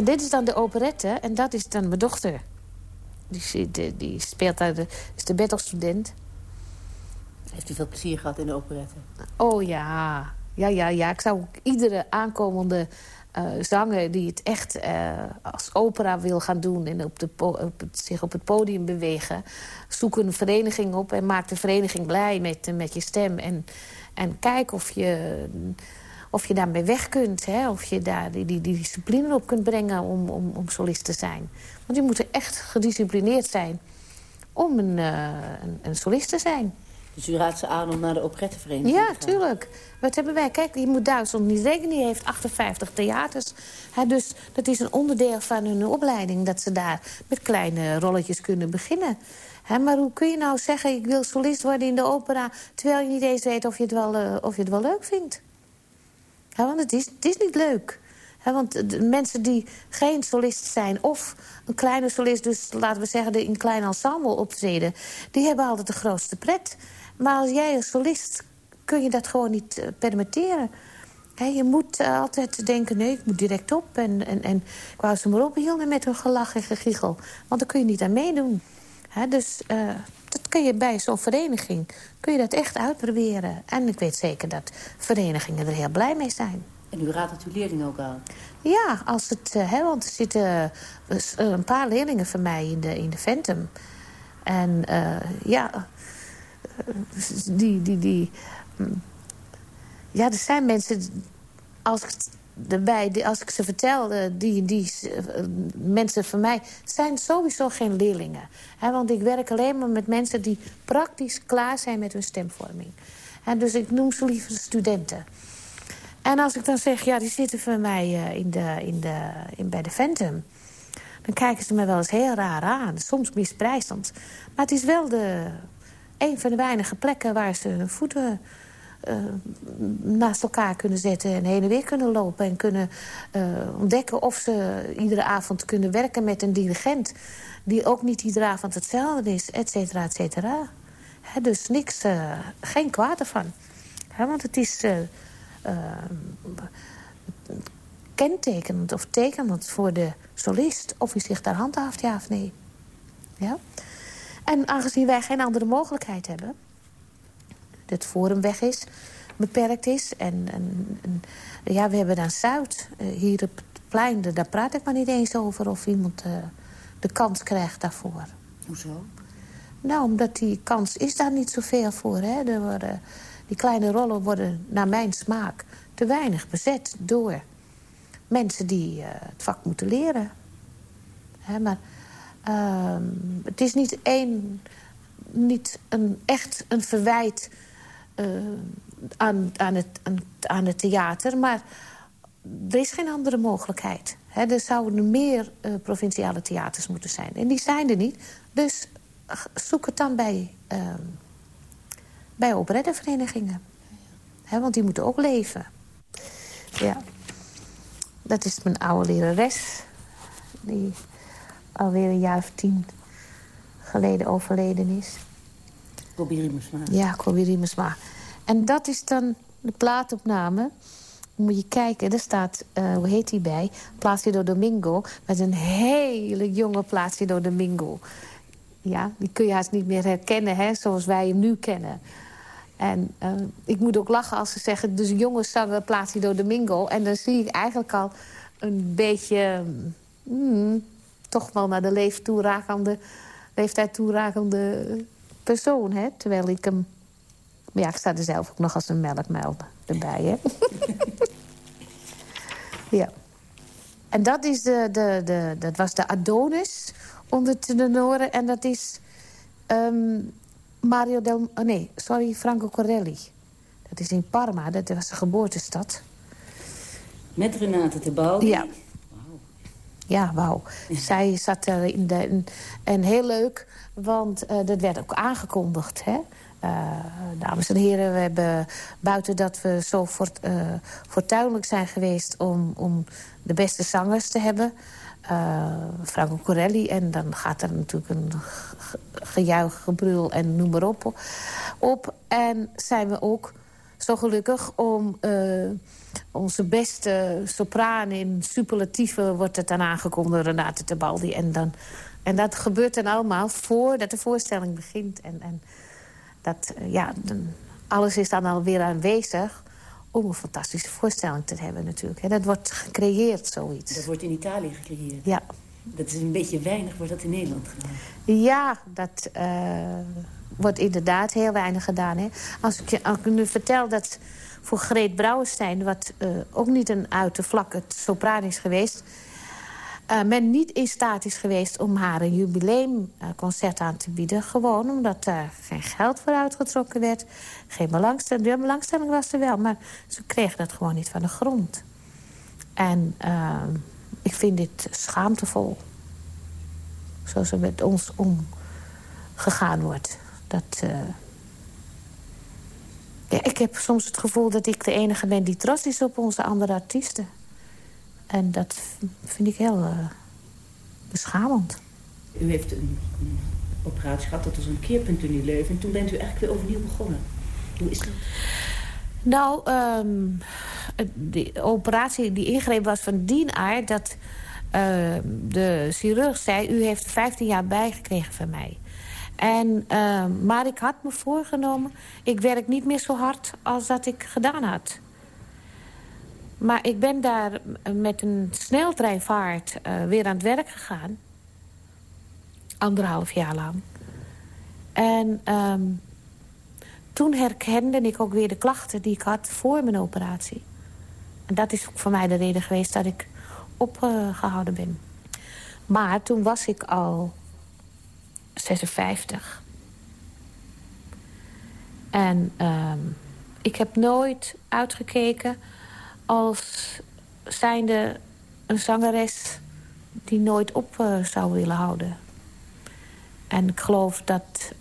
En dit is dan de operette en dat is dan mijn dochter. Die, die, die speelt daar, de, is de Bertelstudent. Heeft u veel plezier gehad in de operette? Oh ja, ja, ja, ja. Ik zou iedere aankomende eh, zanger die het echt eh, als opera wil gaan doen... en op de op het, zich op het podium bewegen... zoek een vereniging op en maak de vereniging blij met, met je stem. En, en kijk of je, of je daarmee weg kunt. Hè? Of je daar die, die, die discipline op kunt brengen om, om, om solist te zijn. Want die moeten echt gedisciplineerd zijn. om een, uh, een, een solist te zijn. Dus u raadt ze aan om naar de operettevereniging ja, te gaan? tuurlijk. Wat hebben wij? Kijk, je moet Duitsland niet rekenen. Die heeft 58 theaters. Hè, dus dat is een onderdeel van hun opleiding... dat ze daar met kleine rolletjes kunnen beginnen. Hè, maar hoe kun je nou zeggen... ik wil solist worden in de opera... terwijl je niet eens weet of je het wel, uh, of je het wel leuk vindt? Want het is, is niet leuk. Want de mensen die geen solist zijn of een kleine solist... dus laten we zeggen in een klein ensemble optreden... die hebben altijd de grootste pret. Maar als jij als solist kun je dat gewoon niet uh, permitteren. Je moet uh, altijd denken, nee, ik moet direct op. En, en, en ik wou ze maar ophielden met hun gelach en gegiegel. Want dan kun je niet aan meedoen. Dus uh, dat kun je bij zo'n vereniging kun je dat echt uitproberen. En ik weet zeker dat verenigingen er heel blij mee zijn. En u raadt het uw leerlingen ook aan? Ja, als het, uh, hè, want er zitten uh, een paar leerlingen van mij in de, in de Phantom. En uh, ja, die, die, die... Ja, er zijn mensen... Als ik, erbij, als ik ze vertel, die, die mensen van mij... zijn sowieso geen leerlingen. Want ik werk alleen maar met mensen die praktisch klaar zijn met hun stemvorming. Dus ik noem ze liever studenten. En als ik dan zeg, ja, die zitten voor mij uh, in de, in de, in, bij de Phantom... dan kijken ze me wel eens heel raar aan. Soms misprijzend. Maar het is wel de, een van de weinige plekken waar ze hun voeten... Uh, naast elkaar kunnen zetten en heen en weer kunnen lopen... en kunnen uh, ontdekken of ze iedere avond kunnen werken met een dirigent... die ook niet iedere avond hetzelfde is, et cetera, et cetera. Dus niks, uh, geen kwaad ervan. Want het is... Kentekenend of tekenend voor de solist... of hij zich daar handhaaft, ja of nee. Ja? En aangezien wij geen andere mogelijkheid hebben... het forum weg is, beperkt is... en, en, en ja, we hebben dan Zuid, uh, hier op het plein... daar praat ik maar niet eens over of iemand uh, de kans krijgt daarvoor. Hoezo? Nou, omdat die kans is daar niet zoveel voor. Hè? Er worden... Die kleine rollen worden naar mijn smaak te weinig bezet door mensen die uh, het vak moeten leren. He, maar uh, het is niet, één, niet een, echt een verwijt aan, aan, het, aan, het theater, maar er is geen andere mogelijkheid. He, er zouden meer uh, provinciale theaters moeten zijn. En die zijn er niet. Dus zoek het dan bij bij operetteverenigingen. He, want die moeten ook leven. Ja. Dat is mijn oude lerares. Die alweer een jaar of tien geleden overleden is. Kobi Riemersma. Ja, Kobi Riemersma. En dat is dan de plaatopname. Moet je kijken, er staat, uh, hoe heet die bij? Placido Domingo. Met een hele jonge Placido Domingo. Ja, die kun je haast niet meer herkennen, hè, zoals wij hem nu kennen. En uh, ik moet ook lachen als ze zeggen... dus jongens zangen Placido Domingo. En dan zie ik eigenlijk al een beetje... Mm, toch wel naar de leef toerakende, leeftijd toerakende persoon. Hè? Terwijl ik hem... Maar ja, ik sta er zelf ook nog als een melkmuil erbij. Hè? *laughs* ja. En dat, is de, de, de, dat was de Adonis onder de tenoren. En dat is... Um, Mario del... Oh nee, sorry, Franco Corelli. Dat is in Parma, dat was de geboortestad. Met Renate de Bouw? Ja. Ja, wauw. Zij zat er in de... En heel leuk, want uh, dat werd ook aangekondigd, hè. Uh, dames en heren, we hebben buiten dat we zo fort, uh, fortuinlijk zijn geweest... om, om de beste zangers te hebben... Franco Corelli. En dan gaat er natuurlijk een gejuich, gebrul en noem maar op, op. En zijn we ook zo gelukkig om onze beste sopraan in superlatieven... wordt het dan aangekondigd, Renate Tebaldi. En, dan, en dat gebeurt dan allemaal voordat de voorstelling begint. En, en dat, uh, ja, dan, alles is dan alweer aanwezig om een fantastische voorstelling te hebben natuurlijk. dat wordt gecreëerd, zoiets. Dat wordt in Italië gecreëerd? Ja. Dat is een beetje weinig, wordt dat in Nederland gedaan? Ja, dat uh, wordt inderdaad heel weinig gedaan. Hè. Als, ik, als ik nu vertel dat voor Greet Brouwenstein... wat uh, ook niet een uit de vlak het sopraan is geweest... uh, men niet in staat is geweest om haar een jubileumconcert aan te bieden. Gewoon omdat er geen geld voor uitgetrokken werd. Geen belangstelling. De belangstelling was er wel, maar ze kregen dat gewoon niet van de grond. En ik vind dit schaamtevol. Zoals er met ons omgegaan wordt. Dat... Ja, ik heb soms het gevoel dat ik de enige ben die trots is op onze andere artiesten. En dat vind ik heel uh, beschamend. U heeft een, een, operatie gehad, dat was een keerpunt in uw leven. En toen bent u eigenlijk weer overnieuw begonnen. Hoe is dat? Nou, um, die operatie, die ingreep was van die aard... dat uh, de chirurg zei, u heeft 15 jaar bijgekregen van mij. En, uh, maar ik had me voorgenomen, ik werk niet meer zo hard als dat ik gedaan had. Maar ik ben daar met een sneltreinvaart uh, weer aan het werk gegaan. Anderhalf jaar lang. En um, toen herkende ik ook weer de klachten die ik had voor mijn operatie. En dat is voor mij de reden geweest dat ik opgehouden ben. Maar toen was ik al 56. En um, ik heb nooit uitgekeken als zijnde een zangeres die nooit op uh, zou willen houden. En ik geloof dat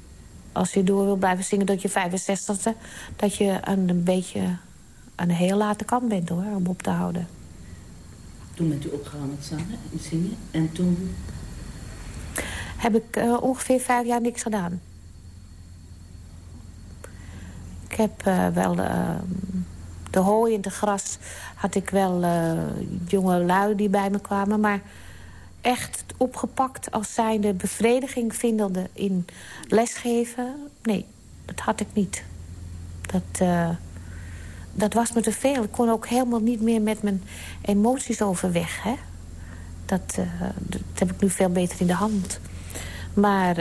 als je door wil blijven zingen tot je 65ste... dat je een, een beetje een heel late kant bent hoor, om op te houden. Toen bent u opgehouden met zingen en zingen. En toen? Heb ik uh, ongeveer vijf jaar niks gedaan. Ik heb uh, wel de hooi en de gras had ik wel uh, jonge lui die bij me kwamen. Maar echt opgepakt als zijnde bevrediging vindende in lesgeven... nee, dat had ik niet. Dat, dat was me te veel. Ik kon ook helemaal niet meer met mijn emoties overweg. Hè? Dat, dat heb ik nu veel beter in de hand. Maar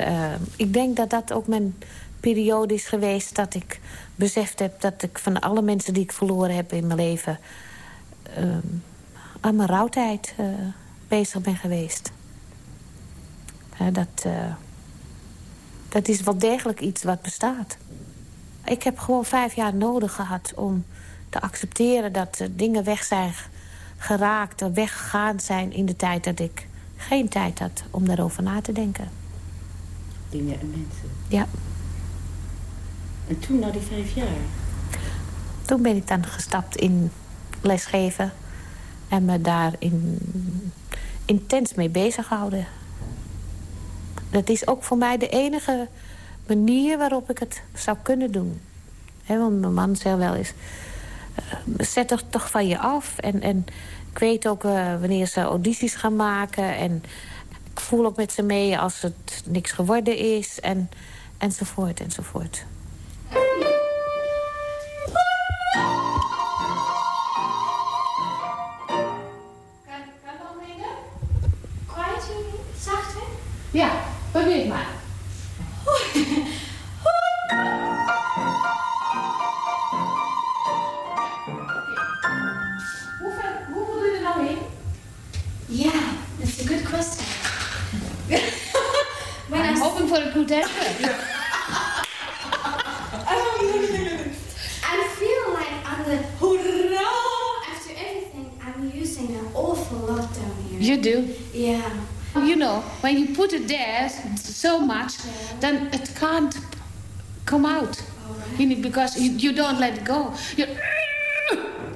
ik denk dat dat ook mijn periode is geweest dat ik beseft heb... dat ik van alle mensen die ik verloren heb in mijn leven... Uh, aan mijn rouwtijd uh, bezig ben geweest. Dat, eh, dat is wel degelijk iets wat bestaat. Ik heb gewoon vijf jaar nodig gehad om te accepteren... dat dingen weg zijn geraakt, weggegaan zijn in de tijd dat ik geen tijd had om daarover na te denken. Dingen en mensen? Ja. En toen, na die vijf jaar? Toen ben ik dan gestapt in lesgeven. En me daar in, intens mee bezig gehouden. Dat is ook voor mij de enige manier waarop ik het zou kunnen doen. He, want mijn man zei wel eens... Uh, zet er toch van je af. En, en ik weet ook uh, wanneer ze audities gaan maken. En ik voel ook met ze mee als het niks geworden is. En, enzovoort, enzovoort. When I'm for a good answer. *laughs* I feel like I'm the hurrah after everything. I'm using an awful lot down here. You do? Yeah. You know, when you put it there so much, then it can't come out. Right. You need because you, you don't let it go. You're,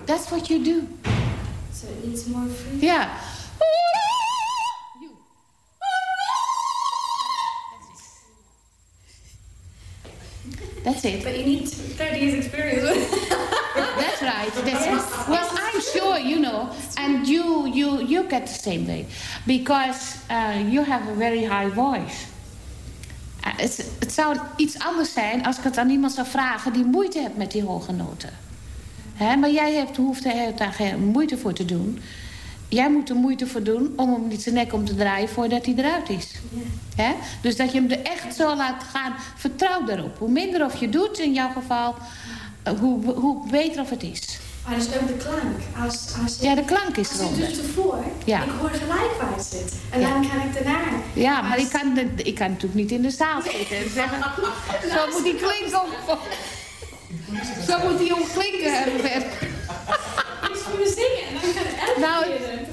that's what you do. So it needs more freedom. Yeah. That's it. But you need 30 years experience. *laughs* That's right. That's *laughs* it. Well, I'm sure you know, and you you you get the same way, because uh, you have a very high voice. Uh, het, het zou iets anders zijn als ik het aan iemand zou vragen die moeite heeft met die hoge noten. Hè? Maar jij hebt, hoeft daar geen moeite voor te doen. Jij moet er moeite voor doen om hem niet zijn nek om te draaien voordat hij eruit is. Ja. Hè? Dus dat je hem er echt zo laat gaan. Vertrouw daarop. Hoe minder of je doet in jouw geval, uh, hoe, hoe beter of het is. Maar dus ook de klank. Als, als je, Ja, de klank is als je eronder. dus ervoor, Ja. ik hoor gelijk waar het zit. En Ja. dan kan ik daarna... Ja, maar als- ik kan, de- ik kan natuurlijk niet in de zaal zitten en zeggen... *laughs* Zo moet die klinken. *laughs* Zo moet die om klinken. Herbert. Iets voor me zingen. En dan kan elke Nou,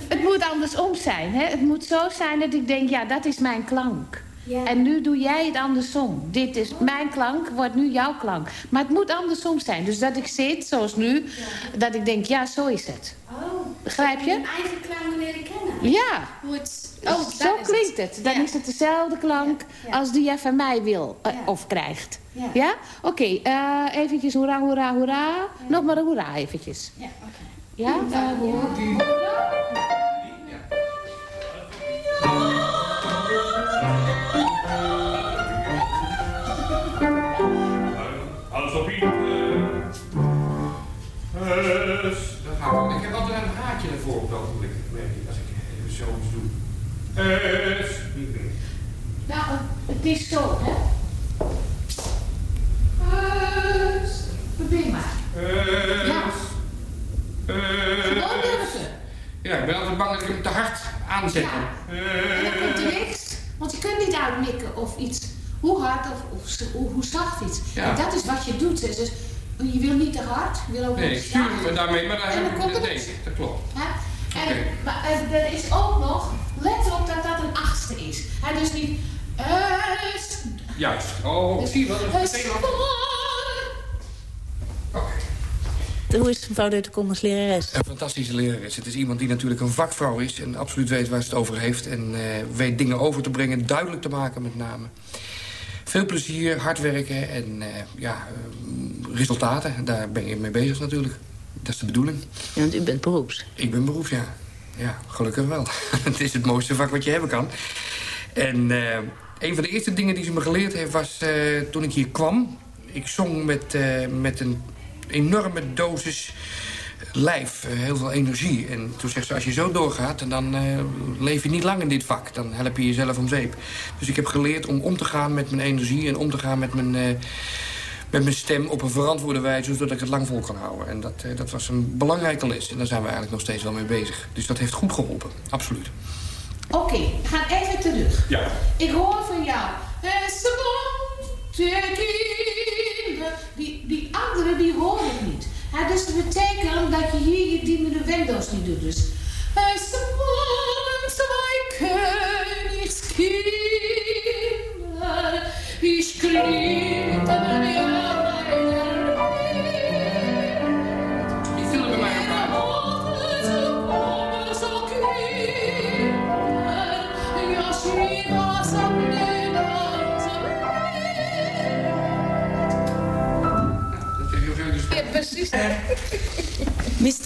het moet andersom zijn. Hè? Het moet zo zijn dat ik denk, ja, dat is mijn klank. Ja. En nu doe jij het andersom. Dit is mijn klank, wordt nu jouw klank. Maar het moet andersom zijn. Dus dat ik zit, zoals nu, dat ik denk, ja, zo is het. Oh. Begrijp je? Mijn eigen klank leren kennen. Ja. Hoe het... Oh, dat zo is klinkt het. Dan Ja. is het dezelfde klank als die jij van mij wil eh, of krijgt. Ja. Oké, eh, eventjes hoera, hoera, hoera. Nog maar een hoera eventjes. Ja, oké. Ja? Dat gaat wel. Ik heb altijd een haartje ervoor op het ogenblik. merk ik, Als ik even zo iets doe. Es. Nou, het is zo, hè? Uh, probeer maar. Ja. Ja, ik ben altijd bang dat ik hem te hard aanzet. Ja. En dan komt er niks. Want je kunt niet uitmikken of iets, hoe hard of, hoe, hoe zacht iets. Ja. En dat is wat je doet. Dus dus je wil niet te hard, je wil ook Nee, niet stuur zacht. hem daarmee, maar daar heb dan ik... er Nee, dat klopt. En. Maar eh, er is ook nog, let erop dat dat een achtste is. Hij dus niet... eh, Juist. Oh, zie je wel. Dat eh, is meteen al- Oké. Hoe is mevrouw Deutenkom als lerares? Een fantastische lerares. Het is iemand die natuurlijk een vakvrouw is... en absoluut weet waar ze het over heeft. En eh, weet dingen over te brengen, duidelijk te maken met name. Veel plezier, hard werken en eh, ja, eh, resultaten. Daar ben je mee bezig natuurlijk. Dat is de bedoeling. Ja, want u bent beroeps. Ik ben beroeps, ja. Ja, gelukkig wel. *laughs* het is het mooiste vak wat je hebben kan. En een van de eerste dingen die ze me geleerd heeft was toen ik hier kwam. Ik zong met, met een enorme dosis lijf, eh, heel veel energie. En toen zegt ze, als je zo doorgaat, dan eh, leef je niet lang in dit vak. Dan help je jezelf om zeep. Dus ik heb geleerd om om te gaan met mijn energie... en om te gaan met mijn, eh, met mijn stem op een verantwoorde wijze... zodat ik het lang vol kan houden. En dat, eh, dat was een belangrijke les. En daar zijn we eigenlijk nog steeds wel mee bezig. Dus dat heeft goed geholpen, absoluut. Oké, we gaan even terug. Ja. Ik hoor van jou. Tequila. Die, die andere, die hoor ik niet. Ja, dus dat betekent dat je hier je diminuendo's niet doet. Dus... Esteban, zwei Königskinder, ich kriege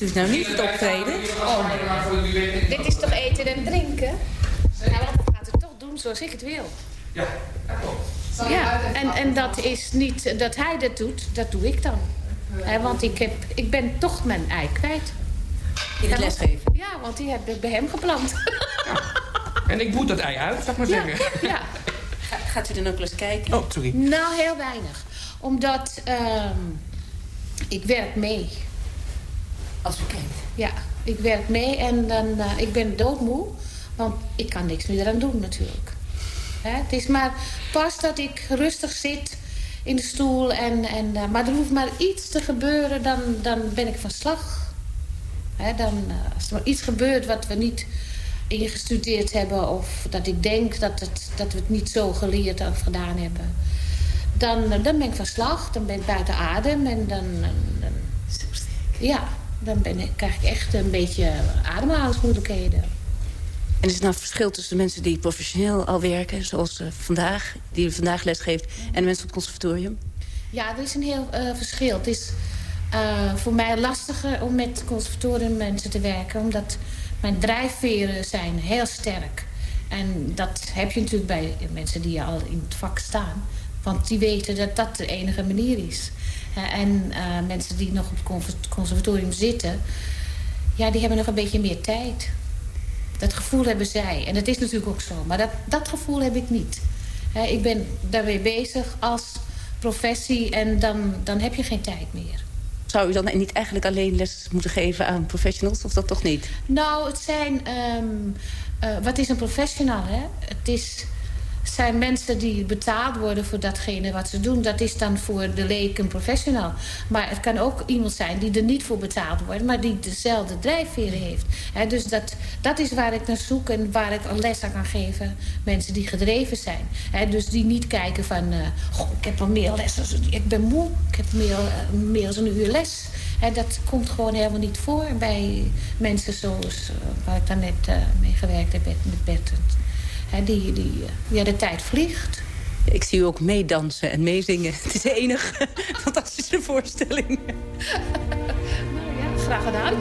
U nou niet het optreden? Dit is toch eten en drinken? Nou, dan gaat het toch doen zoals ik het wil. Ja, dat klopt. Ja, en, en dat is niet dat hij dat doet, dat doe ik dan. Want ik, heb, ik ben toch mijn ei kwijt. In het lesgeven? Ja, want die heb ik bij hem geplant. En ik moet dat ei uit, ik maar Ja, zeggen. ja. Ga- gaat u dan ook wel eens kijken? Oh, sorry. Nou, heel weinig. Omdat ehm, ik werk mee. Als kijkt. Ja, ik werk mee en dan, eh, ik ben doodmoe. Want ik kan niks meer eraan doen natuurlijk. Hè, het is maar pas dat ik rustig zit in de stoel. En, en, eh, maar er hoeft maar iets te gebeuren, dan, dan ben ik van slag. Hè, dan, eh, als er maar iets gebeurt wat we niet ingestudeerd hebben... of dat ik denk dat, het, dat we het niet zo geleerd of gedaan hebben... dan, dan ben ik van slag, dan ben ik buiten adem en dan... dan Zo sterk. ja, dan ben ik, krijg ik echt een beetje ademhalingsmoeilijkheden. En is er nou verschil tussen de mensen die professioneel al werken... zoals eh, vandaag, die u vandaag lesgeeft... en de mensen op het conservatorium? Ja, er is een heel eh, verschil. Het is eh, voor mij lastiger om met conservatorium mensen te werken... omdat mijn drijfveren zijn heel sterk. En dat heb je natuurlijk bij mensen die al in het vak staan. Want die weten dat dat de enige manier is. Eh, en eh, mensen die nog op het conservatorium zitten... ja, die hebben nog een beetje meer tijd. Dat gevoel hebben zij. En dat is natuurlijk ook zo. Maar dat, dat gevoel heb ik niet. Hè, ik ben daarmee bezig als professie en dan, dan heb je geen tijd meer. zou u dan niet eigenlijk alleen les moeten geven aan professionals, of dat toch niet? Nou, het zijn... ehm, eh, wat is een professional, hè? Het is zijn mensen die betaald worden voor datgene wat ze doen. Dat is dan voor de leek een professional. Maar het kan ook iemand zijn die er niet voor betaald wordt... maar die dezelfde drijfveren heeft. Dus dat, dat is waar ik naar zoek en waar ik een les aan kan geven. Mensen die gedreven zijn. Dus die niet kijken van... eh, goh, ik heb al meer lessen, ik ben moe. Ik heb meer, eh, meer dan een uur les. Hè, dat komt gewoon helemaal niet voor bij mensen zoals... eh, waar ik daarnet net mee gewerkt heb met, Bertend. Hè, die, die, ja, de tijd vliegt. Ik zie u ook meedansen en meezingen. *laughs* Het is de enige *laughs* fantastische voorstelling. *laughs* Nou ja, graag gedaan.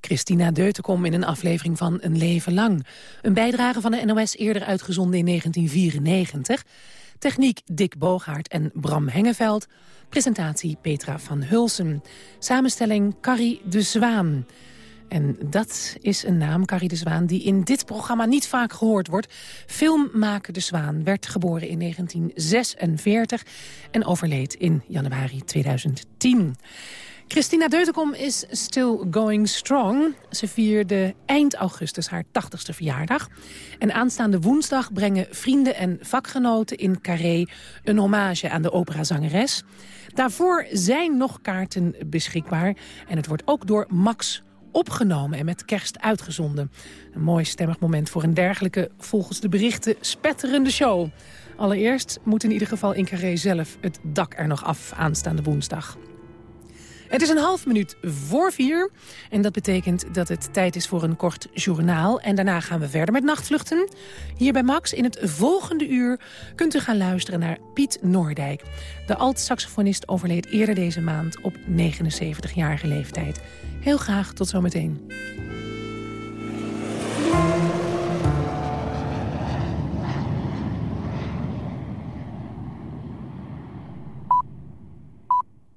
Christina Deutenkom in een aflevering van Een Leven Lang. Een bijdrage van de NOS eerder uitgezonden in 1994. Techniek Dick Boogaard en Bram Hengeveld. Presentatie Petra van Hulsen. Samenstelling Carrie de Zwaan. En dat is een naam, Carrie de Zwaan, die in dit programma niet vaak gehoord wordt. Filmmaker de Zwaan werd geboren in 1946 en overleed in januari 2010. Christina Deutenkom is still going strong. Ze vierde eind augustus haar 80ste verjaardag. En aanstaande woensdag brengen vrienden en vakgenoten in Carré... een hommage aan de operazangeres. Daarvoor zijn nog kaarten beschikbaar. En het wordt ook door Max opgenomen en met kerst uitgezonden. Een mooi stemmig moment voor een dergelijke, volgens de berichten, spetterende show. Allereerst moet in ieder geval in Carré zelf het dak er nog af aanstaande woensdag. Het is een half minuut voor vier. En dat betekent dat het tijd is voor een kort journaal. En daarna gaan we verder met nachtvluchten. Hier bij Max in het volgende uur kunt u gaan luisteren naar Piet Noordijk. De alt-saxofonist overleed eerder deze maand op 79-jarige leeftijd. Heel graag tot zometeen.